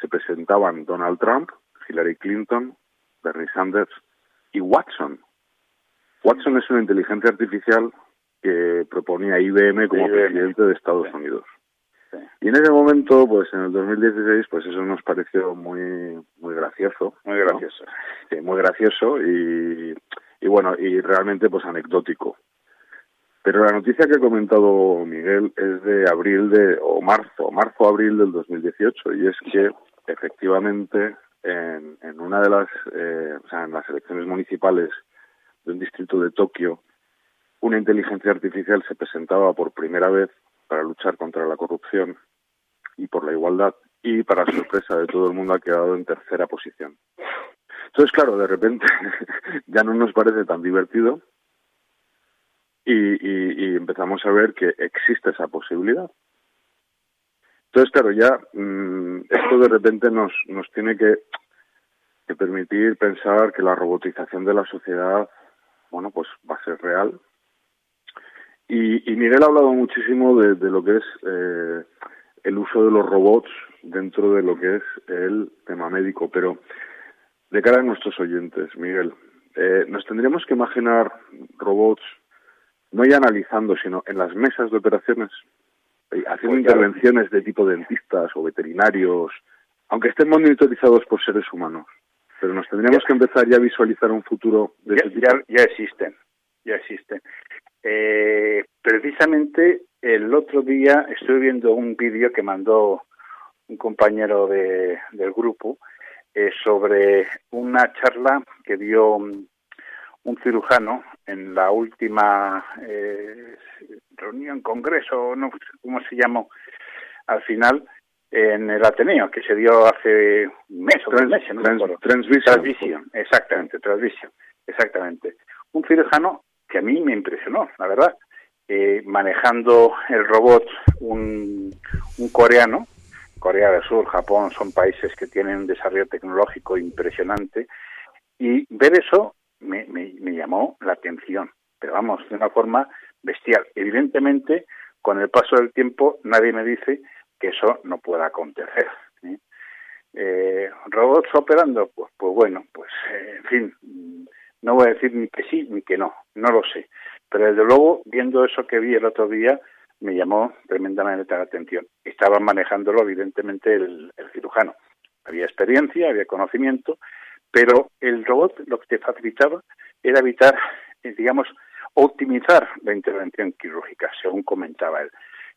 se presentaban Donald Trump, Hillary Clinton, Bernie Sanders y Watson. Watson es una inteligencia artificial que proponía IBM como presidente de Estados Unidos. Y en ese momento, pues en el 2016, pues eso nos pareció muy muy gracioso. Muy gracioso. muy gracioso y, y bueno, y realmente pues anecdótico. Pero la noticia que ha comentado Miguel es de abril de, o marzo, marzo-abril del 2018, y es que efectivamente en, en una de las, eh, o sea, en las elecciones municipales de un distrito de Tokio, una inteligencia artificial se presentaba por primera vez para luchar contra la corrupción y por la igualdad, y para sorpresa de todo el mundo ha quedado en tercera posición. Entonces, claro, de repente ya no nos parece tan divertido y, empezamos a ver que existe esa posibilidad. Entonces, claro, ya mm, esto de repente nos, nos tiene que, que permitir pensar que la robotización de la sociedad, bueno, pues va a ser real. Y, y Miguel ha hablado muchísimo de, de lo que es eh, el uso de los robots dentro de lo que es el tema médico, pero de cara a nuestros oyentes, Miguel, eh, nos tendríamos que imaginar robots no ya analizando, sino en las mesas de operaciones, eh, haciendo pues intervenciones de tipo dentistas o veterinarios, aunque estén monitorizados por seres humanos. Pero nos tendríamos que empezar ya a visualizar un futuro de ya, tipo. Ya, existen, ya existen. Eh, precisamente el otro día estuve viendo un vídeo que mandó un compañero de, del grupo eh, sobre una charla que dio un cirujano en la última eh, reunión, congreso, no cómo se llamó, al final en el Ateneo, que se dio hace un mes o dos meses, no Transvision. exactamente, Transvision, exactamente. Un cirujano que a mí me impresionó, la verdad, eh, manejando el robot un, un coreano, Corea del Sur, Japón, son países que tienen un desarrollo tecnológico impresionante, y ver eso me, llamó la atención, pero vamos, de una forma bestial. Evidentemente, con el paso del tiempo, nadie me dice que eso no pueda acontecer. ¿eh? Eh, robots operando, pues, pues bueno, pues en fin, no voy a decir ni que sí ni que no, no lo sé. Pero desde luego, viendo eso que vi el otro día, me llamó tremendamente la atención. Estaba manejándolo, evidentemente, el, el cirujano. Había experiencia, había conocimiento, pero el robot lo que te facilitaba era evitar, eh, digamos, optimizar la intervención quirúrgica, según comentaba él.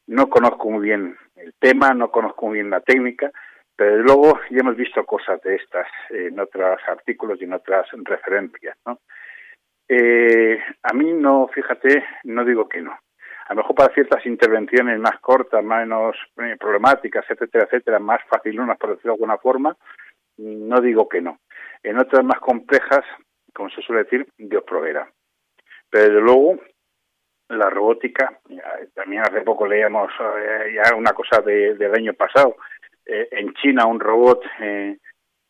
No conozco muy bien el tema, no conozco muy bien la técnica, pero luego ya hemos visto cosas de estas en otros artículos y en otras referencias. ¿no? Eh, a mí no, fíjate, no digo que no. A lo mejor para ciertas intervenciones más cortas, menos eh, problemáticas, etcétera, etcétera, más facilonas, por decirlo de alguna forma, no digo que no. En otras más complejas, como se suele decir, Dios proveerá. Pero desde luego, la robótica, también hace poco leíamos eh, ya una cosa de, del año pasado, eh, en China un robot eh,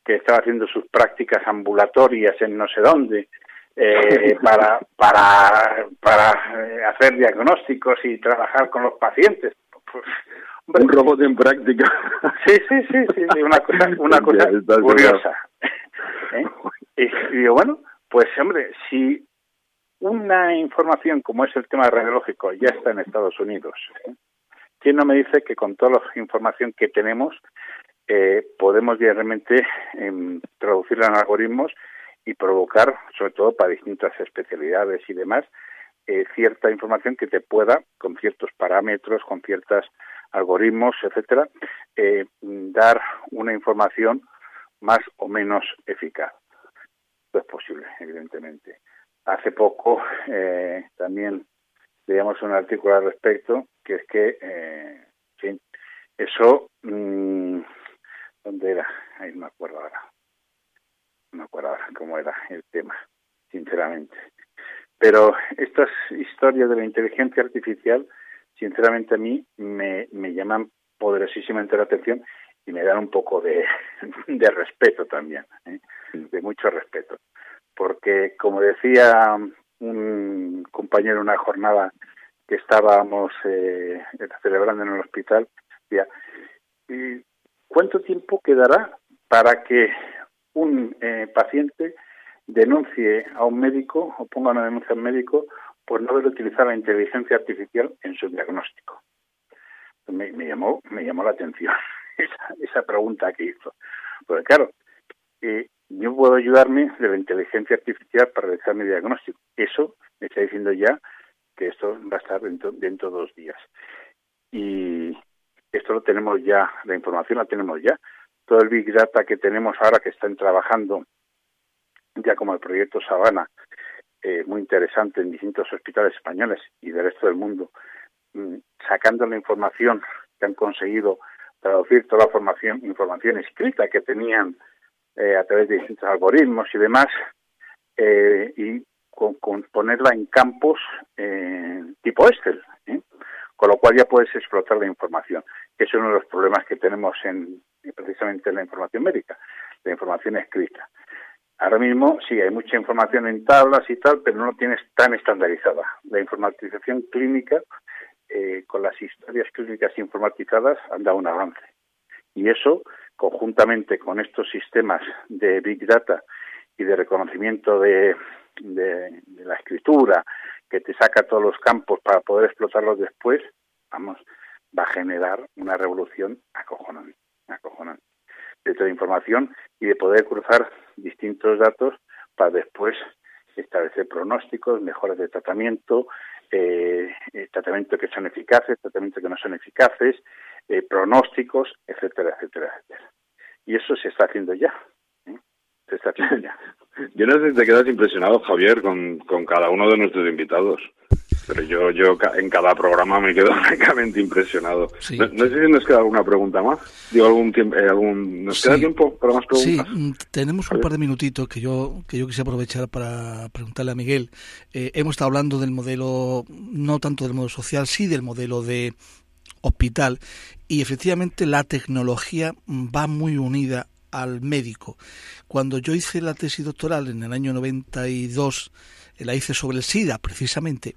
que estaba haciendo sus prácticas ambulatorias en no sé dónde, para para para hacer diagnósticos y trabajar con los pacientes. Pues, un robot en práctica. Sí sí sí sí una cosa una cosa curiosa. ¿Eh? Y digo, bueno, pues hombre, si una información como es el tema radiológico ya está en Estados Unidos, ¿eh? ¿Quién no me dice que con toda la información que tenemos eh, podemos realmente em, traducirla en algoritmos y provocar, sobre todo para distintas especialidades y demás, cierta información que te pueda, con ciertos parámetros, con ciertos algoritmos, etcétera, dar una información más o menos eficaz. Esto es posible, evidentemente. Hace poco eh, también leíamos un artículo al respecto, que es que, eh, sí, eso, mmm, ¿dónde era? Ahí no me acuerdo ahora. No me acuerdo ahora cómo era el tema, sinceramente. Pero estas historias de la inteligencia artificial, sinceramente a mí me, me llaman poderosísimamente la atención y me dan un poco de, de respeto también, ¿eh? de mucho respeto. Porque, como decía un compañero en una jornada que estábamos eh, celebrando en el hospital, decía, ¿cuánto tiempo quedará para que un eh, paciente denuncie a un médico o ponga una denuncia a un médico por no haber utilizado la inteligencia artificial en su diagnóstico? Me, me llamó me llamó la atención esa, esa pregunta que hizo. Porque claro, eh, yo puedo ayudarme de la inteligencia artificial para realizar mi diagnóstico. Eso me está diciendo ya que esto va a estar dentro, dentro de dos días. Y esto lo tenemos ya, la información la tenemos ya. Todo el Big Data que tenemos ahora que están trabajando, ya como el proyecto Sabana, eh, muy interesante en distintos hospitales españoles y del resto del mundo, mm, sacando la información que han conseguido traducir toda la formación, información escrita que tenían a través de distintos algoritmos y demás, y con, ponerla en campos tipo Excel, con lo cual ya puedes explotar la información, es uno de los problemas que tenemos en precisamente en la información médica, la información escrita. Ahora mismo sí hay mucha información en tablas y tal, pero no tienes tan estandarizada. La informatización clínica, eh, con las historias clínicas informatizadas, han dado un avance. Y eso, conjuntamente con estos sistemas de Big Data y de reconocimiento de, de, la escritura, que te saca todos los campos para poder explotarlos después, vamos, va a generar una revolución acojonante, acojonante de toda información y de poder cruzar distintos datos para después establecer pronósticos, mejoras de tratamiento, eh, eh tratamientos que son eficaces, tratamientos que no son eficaces, eh, pronósticos, etcétera, etcétera, etcétera. Y eso se está haciendo ya. ¿eh? Se está haciendo ya. Yo no sé si te quedas impresionado, Javier, con, con cada uno de nuestros invitados. Pero yo, yo en cada programa me quedo francamente impresionado. No, sé si nos queda alguna pregunta más. Digo, algún tiempo, eh, algún, ¿nos queda tiempo para más preguntas? Sí, mm, tenemos un par de minutitos que yo, que yo quisiera aprovechar para preguntarle a Miguel. Eh, hemos estado hablando del modelo, no tanto del modelo social, sí del modelo de hospital. Y efectivamente la tecnología va muy unida al médico. Cuando yo hice la tesis doctoral en el año 92, la hice sobre el SIDA precisamente,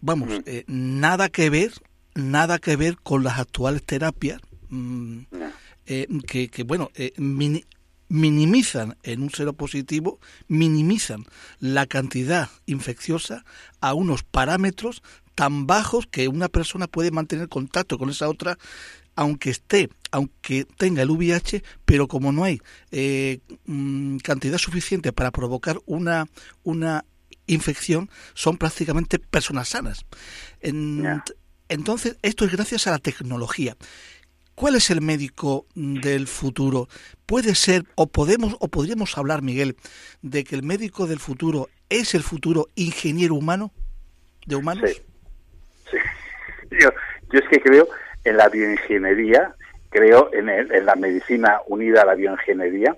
vamos, eh, nada que ver, nada que ver con las actuales terapias mm, eh, que, que, bueno, eh, minimizan en un cero positivo, minimizan la cantidad infecciosa a unos parámetros tan bajos que una persona puede mantener contacto con esa otra aunque esté, aunque tenga el VIH, pero como no hay mm, cantidad suficiente para provocar una, una infección son prácticamente personas sanas. Entonces, esto es gracias a la tecnología. ¿Cuál es el médico del futuro? Puede ser, o podemos, o podríamos hablar, Miguel, de que el médico del futuro es el futuro ingeniero humano, de humanos. Sí. Yo, es que creo en la bioingeniería, creo en, el, en la medicina unida a la bioingeniería,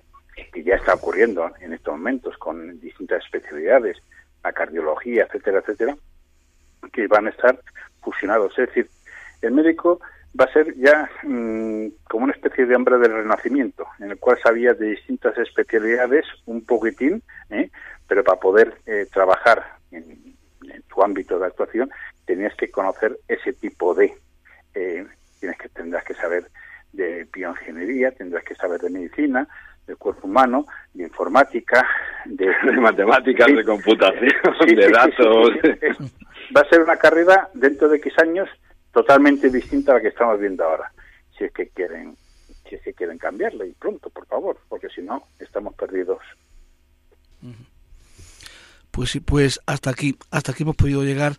que ya está ocurriendo en estos momentos con distintas especialidades la cardiología, etcétera, etcétera, que van a estar fusionados. Es decir, el médico va a ser ya mm, como una especie de hombre del renacimiento, en el cual sabía de distintas especialidades un poquitín, ¿eh? pero para poder eh, trabajar en, tu ámbito de actuación tenías que conocer ese tipo de, eh, tienes que tendrás que saber de bioingeniería, tendrás que saber de medicina, del cuerpo humano, de informática, de, matemáticas, de computación, de datos. Va a ser una carrera dentro de X años totalmente distinta a la que estamos viendo ahora, si es que quieren si es que quieren cambiarla y pronto, por favor, porque si no estamos perdidos. Pues sí, pues hasta aquí, hasta aquí hemos podido llegar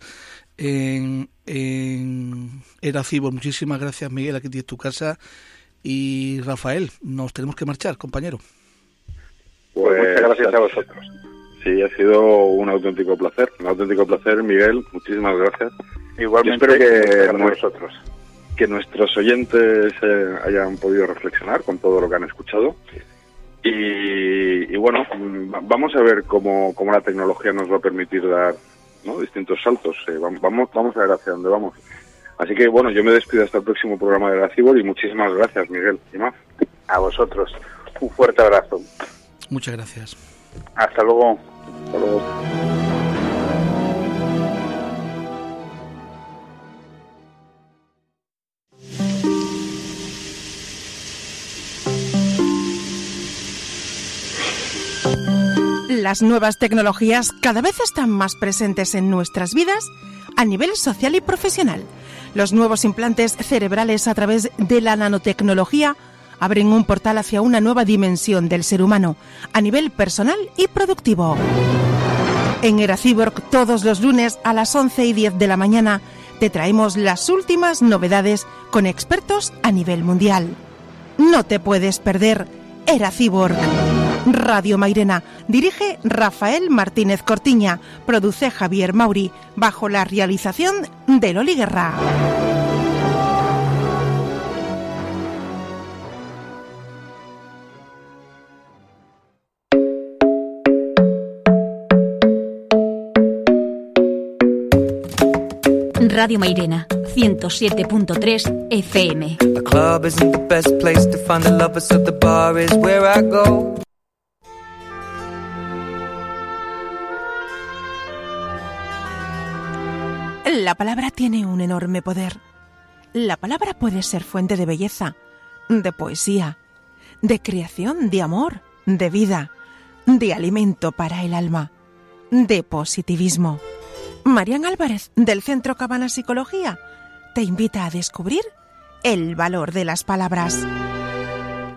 en, en Era Muchísimas gracias, Miguel, aquí tienes tu casa y Rafael, nos tenemos que marchar, compañero. Pues, muchas gracias a vosotros. Sí, ha sido un auténtico placer, un auténtico placer, Miguel. Muchísimas gracias. Igualmente, espero que nosotros que nuestros oyentes eh, hayan podido reflexionar con todo lo que han escuchado. Y, bueno, mm, vamos a ver cómo, cómo, la tecnología nos va a permitir dar distintos saltos. Eh, vamos, vamos a ver hacia dónde vamos. Así que bueno, yo me despido hasta el próximo programa de la Cibor y muchísimas gracias, Miguel y más. A vosotros. Un fuerte abrazo. Muchas gracias. Hasta luego. Hasta luego. Las nuevas tecnologías cada vez están más presentes en nuestras vidas a nivel social y profesional. Los nuevos implantes cerebrales a través de la nanotecnología abren un portal hacia una nueva dimensión del ser humano, a nivel personal y productivo. En Eracyborg, todos los lunes a las 11 y 10 de la mañana, te traemos las últimas novedades con expertos a nivel mundial. No te puedes perder Eracyborg. Radio Mairena. Dirige Rafael Martínez Cortiña. Produce Javier Mauri. Bajo la realización de Loli Guerra. Radio Mairena, 107.3 FM. The club isn't the best place to find the lovers, so the bar is where I. La palabra tiene un enorme poder. La palabra puede ser fuente de belleza, de poesía, de creación, de amor, de vida, de alimento para el alma, de positivismo. Marian Álvarez, del Centro Cabana Psicología, te invita a descubrir el valor de las palabras.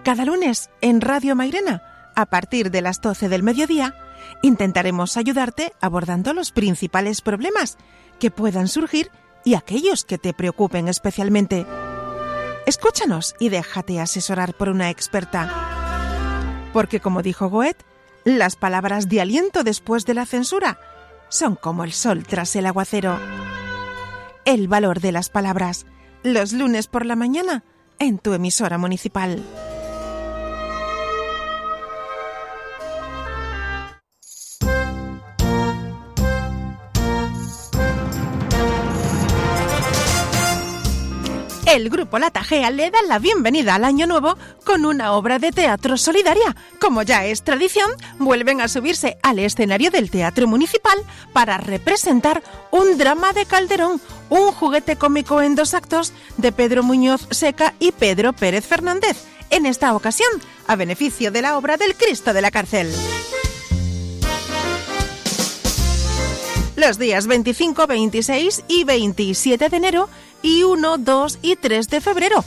Cada lunes en Radio Mairena, a partir de las 12 del mediodía, intentaremos ayudarte abordando los principales problemas que puedan surgir y aquellos que te preocupen especialmente. Escúchanos y déjate asesorar por una experta. Porque como dijo Goethe, las palabras de aliento después de la censura son como el sol tras el aguacero. El valor de las palabras, los lunes por la mañana, en tu emisora municipal. El grupo La Tajea le da la bienvenida al año nuevo con una obra de teatro solidaria. Como ya es tradición, vuelven a subirse al escenario del Teatro Municipal para representar un drama de Calderón, un juguete cómico en dos actos de Pedro Muñoz Seca y Pedro Pérez Fernández. En esta ocasión, a beneficio de la obra del Cristo de la Cárcel. Los días 25, 26 y 27 de enero y 1, 2 y 3 de febrero.